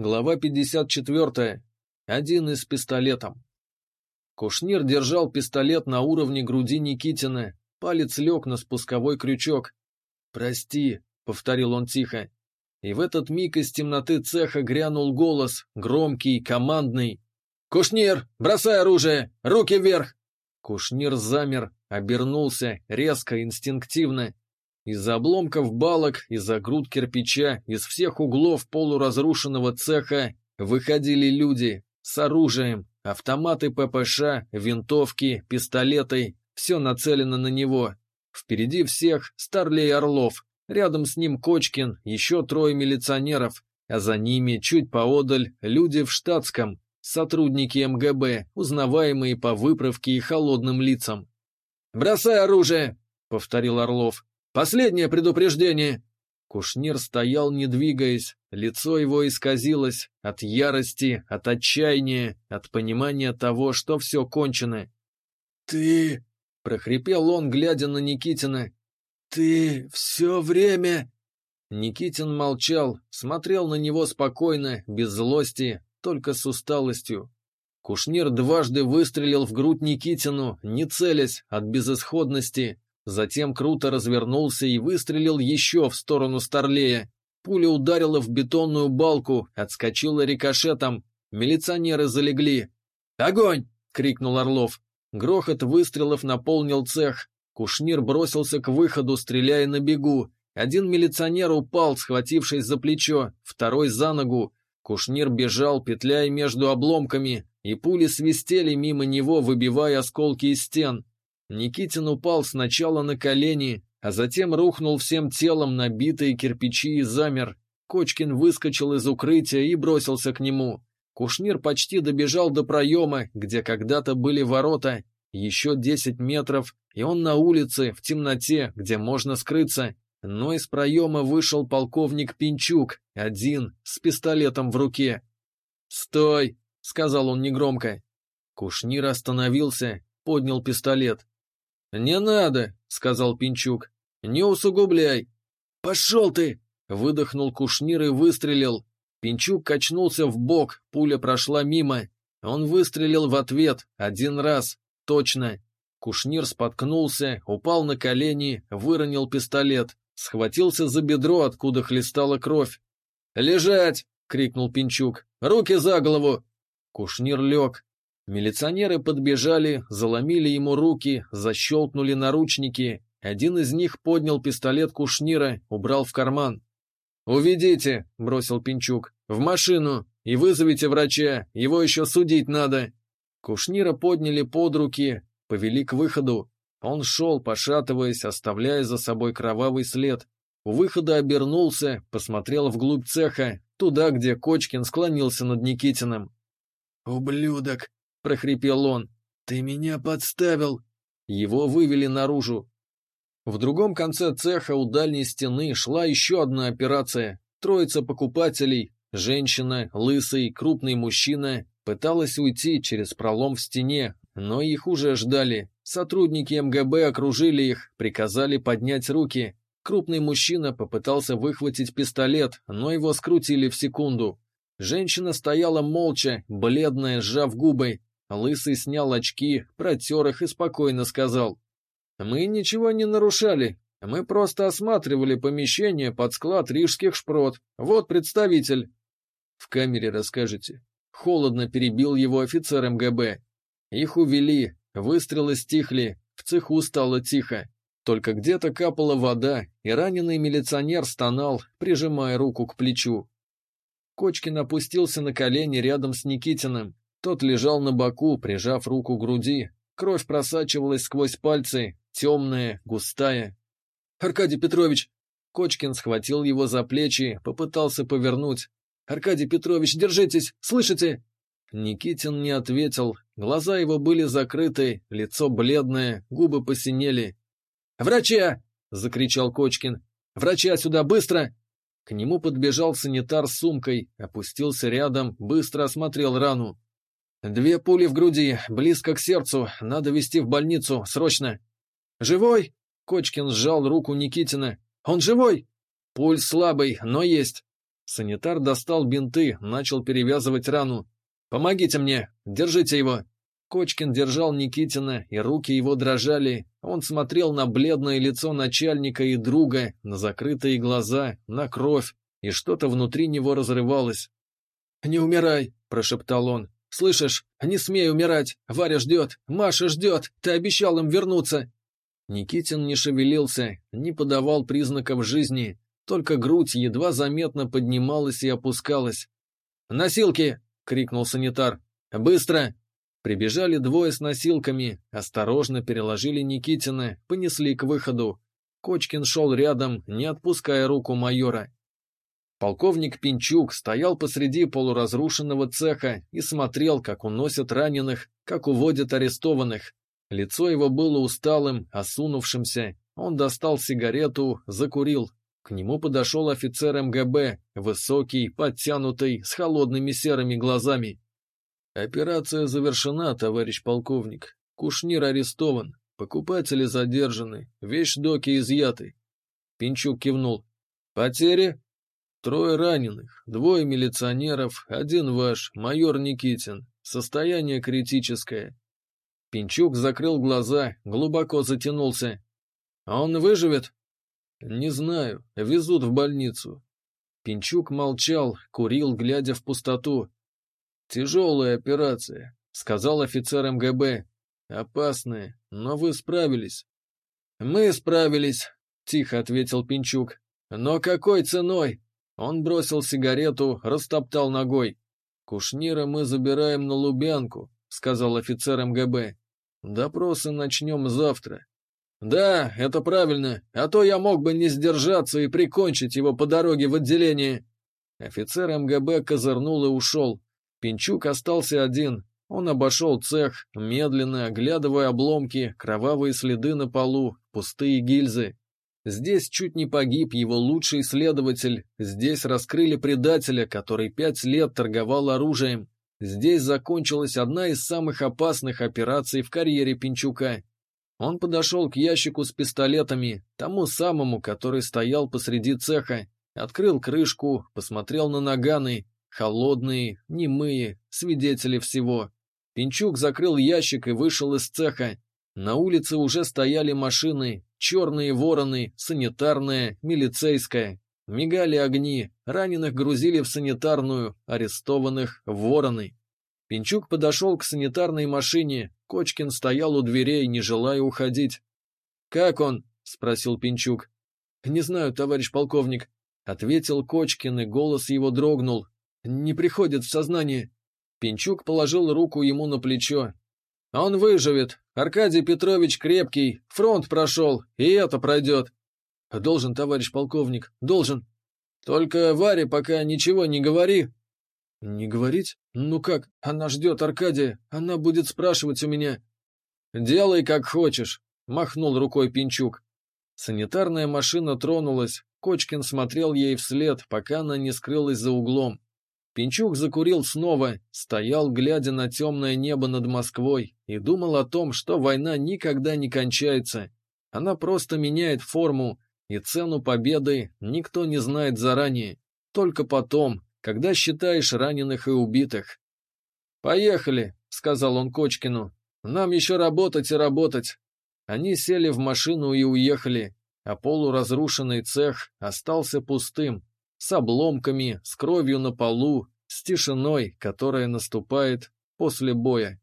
Глава 54. Один из пистолетом. Кушнир держал пистолет на уровне груди Никитина, палец лег на спусковой крючок. «Прости», — повторил он тихо. И в этот миг из темноты цеха грянул голос, громкий, командный. «Кушнир, бросай оружие! Руки вверх!» Кушнир замер, обернулся, резко, инстинктивно. Из-за обломков балок, из-за груд кирпича, из всех углов полуразрушенного цеха выходили люди с оружием, автоматы ППШ, винтовки, пистолеты, все нацелено на него. Впереди всех Старлей Орлов, рядом с ним Кочкин, еще трое милиционеров, а за ними, чуть поодаль, люди в штатском, сотрудники МГБ, узнаваемые по выправке и холодным лицам. «Бросай оружие!» — повторил Орлов. Последнее предупреждение!» Кушнир стоял, не двигаясь, лицо его исказилось от ярости, от отчаяния, от понимания того, что все кончено. «Ты...» — прохрипел он, глядя на Никитина. «Ты все время...» Никитин молчал, смотрел на него спокойно, без злости, только с усталостью. Кушнир дважды выстрелил в грудь Никитину, не целясь, от безысходности, Затем круто развернулся и выстрелил еще в сторону Старлея. Пуля ударила в бетонную балку, отскочила рикошетом. Милиционеры залегли. «Огонь!» — крикнул Орлов. Грохот выстрелов наполнил цех. Кушнир бросился к выходу, стреляя на бегу. Один милиционер упал, схватившись за плечо, второй за ногу. Кушнир бежал, петляя между обломками, и пули свистели мимо него, выбивая осколки из стен. Никитин упал сначала на колени, а затем рухнул всем телом на битые кирпичи и замер. Кочкин выскочил из укрытия и бросился к нему. Кушнир почти добежал до проема, где когда-то были ворота. Еще десять метров, и он на улице, в темноте, где можно скрыться. Но из проема вышел полковник Пинчук, один, с пистолетом в руке. «Стой!» — сказал он негромко. Кушнир остановился, поднял пистолет. «Не надо», — сказал Пинчук. «Не усугубляй». «Пошел ты!» — выдохнул Кушнир и выстрелил. Пинчук качнулся в бок, пуля прошла мимо. Он выстрелил в ответ, один раз, точно. Кушнир споткнулся, упал на колени, выронил пистолет, схватился за бедро, откуда хлестала кровь. «Лежать!» — крикнул Пинчук. «Руки за голову!» Кушнир лег, Милиционеры подбежали, заломили ему руки, защелкнули наручники. Один из них поднял пистолет Кушнира, убрал в карман. «Уведите», — бросил Пинчук, — «в машину и вызовите врача, его еще судить надо». Кушнира подняли под руки, повели к выходу. Он шел, пошатываясь, оставляя за собой кровавый след. У выхода обернулся, посмотрел вглубь цеха, туда, где Кочкин склонился над Никитиным. «Ублюдок!» — прохрипел он. «Ты меня подставил!» Его вывели наружу. В другом конце цеха у дальней стены шла еще одна операция. Троица покупателей, женщина, лысый, крупный мужчина, пыталась уйти через пролом в стене, но их уже ждали. Сотрудники МГБ окружили их, приказали поднять руки. Крупный мужчина попытался выхватить пистолет, но его скрутили в секунду. Женщина стояла молча, бледная, сжав губы. Лысый снял очки, протер их и спокойно сказал. «Мы ничего не нарушали. Мы просто осматривали помещение под склад рижских шпрот. Вот представитель». «В камере расскажете». Холодно перебил его офицер МГБ. Их увели, выстрелы стихли, в цеху стало тихо. Только где-то капала вода, и раненый милиционер стонал, прижимая руку к плечу. Кочкин опустился на колени рядом с Никитиным, тот лежал на боку, прижав руку к груди. Кровь просачивалась сквозь пальцы, темная, густая. «Аркадий Петрович!» Кочкин схватил его за плечи, попытался повернуть. «Аркадий Петрович, держитесь! Слышите?» Никитин не ответил. Глаза его были закрыты, лицо бледное, губы посинели. «Врача!» — закричал Кочкин. «Врача сюда, быстро!» К нему подбежал санитар с сумкой, опустился рядом, быстро осмотрел рану. Две пули в груди, близко к сердцу, надо везти в больницу, срочно. Живой? Кочкин сжал руку Никитина. Он живой? Пульс слабый, но есть. Санитар достал бинты, начал перевязывать рану. «Помогите мне! Держите его!» Кочкин держал Никитина, и руки его дрожали. Он смотрел на бледное лицо начальника и друга, на закрытые глаза, на кровь, и что-то внутри него разрывалось. «Не умирай!» – прошептал он. «Слышишь? Не смей умирать! Варя ждет! Маша ждет! Ты обещал им вернуться!» Никитин не шевелился, не подавал признаков жизни, только грудь едва заметно поднималась и опускалась. «Носилки!» — крикнул санитар. «Быстро!» Прибежали двое с носилками, осторожно переложили Никитина, понесли к выходу. Кочкин шел рядом, не отпуская руку майора. Полковник Пинчук стоял посреди полуразрушенного цеха и смотрел, как уносят раненых, как уводят арестованных. Лицо его было усталым, осунувшимся. Он достал сигарету, закурил. К нему подошел офицер МГБ, высокий, подтянутый, с холодными серыми глазами. «Операция завершена, товарищ полковник. Кушнир арестован, покупатели задержаны, вещдоки изъяты». Пинчук кивнул. «Потери?» «Трое раненых, двое милиционеров, один ваш, майор Никитин. Состояние критическое». Пинчук закрыл глаза, глубоко затянулся. «А он выживет?» «Не знаю. Везут в больницу». Пинчук молчал, курил, глядя в пустоту. «Тяжелая операция», — сказал офицер МГБ. «Опасная, но вы справились». «Мы справились», — тихо ответил Пинчук. «Но какой ценой?» Он бросил сигарету, растоптал ногой. «Кушнира мы забираем на Лубянку», — сказал офицер МГБ. «Допросы начнем завтра. «Да, это правильно, а то я мог бы не сдержаться и прикончить его по дороге в отделение». Офицер МГБ козырнул и ушел. Пинчук остался один. Он обошел цех, медленно оглядывая обломки, кровавые следы на полу, пустые гильзы. Здесь чуть не погиб его лучший следователь, здесь раскрыли предателя, который пять лет торговал оружием. Здесь закончилась одна из самых опасных операций в карьере Пинчука. Он подошел к ящику с пистолетами, тому самому, который стоял посреди цеха, открыл крышку, посмотрел на наганы, холодные, немые, свидетели всего. Пинчук закрыл ящик и вышел из цеха. На улице уже стояли машины, черные вороны, санитарная, милицейская. Мигали огни, раненых грузили в санитарную, арестованных вороны. Пинчук подошел к санитарной машине, Кочкин стоял у дверей, не желая уходить. «Как он?» — спросил Пинчук. «Не знаю, товарищ полковник», — ответил Кочкин, и голос его дрогнул. «Не приходит в сознание». Пинчук положил руку ему на плечо. «Он выживет. Аркадий Петрович крепкий, фронт прошел, и это пройдет». «Должен, товарищ полковник, должен. Только Варе пока ничего не говори, «Не говорить? Ну как? Она ждет Аркадия. Она будет спрашивать у меня». «Делай, как хочешь», — махнул рукой Пинчук. Санитарная машина тронулась. Кочкин смотрел ей вслед, пока она не скрылась за углом. Пинчук закурил снова, стоял, глядя на темное небо над Москвой, и думал о том, что война никогда не кончается. Она просто меняет форму, и цену победы никто не знает заранее. Только потом, когда считаешь раненых и убитых. «Поехали», — сказал он Кочкину. «Нам еще работать и работать». Они сели в машину и уехали, а полуразрушенный цех остался пустым, с обломками, с кровью на полу, с тишиной, которая наступает после боя.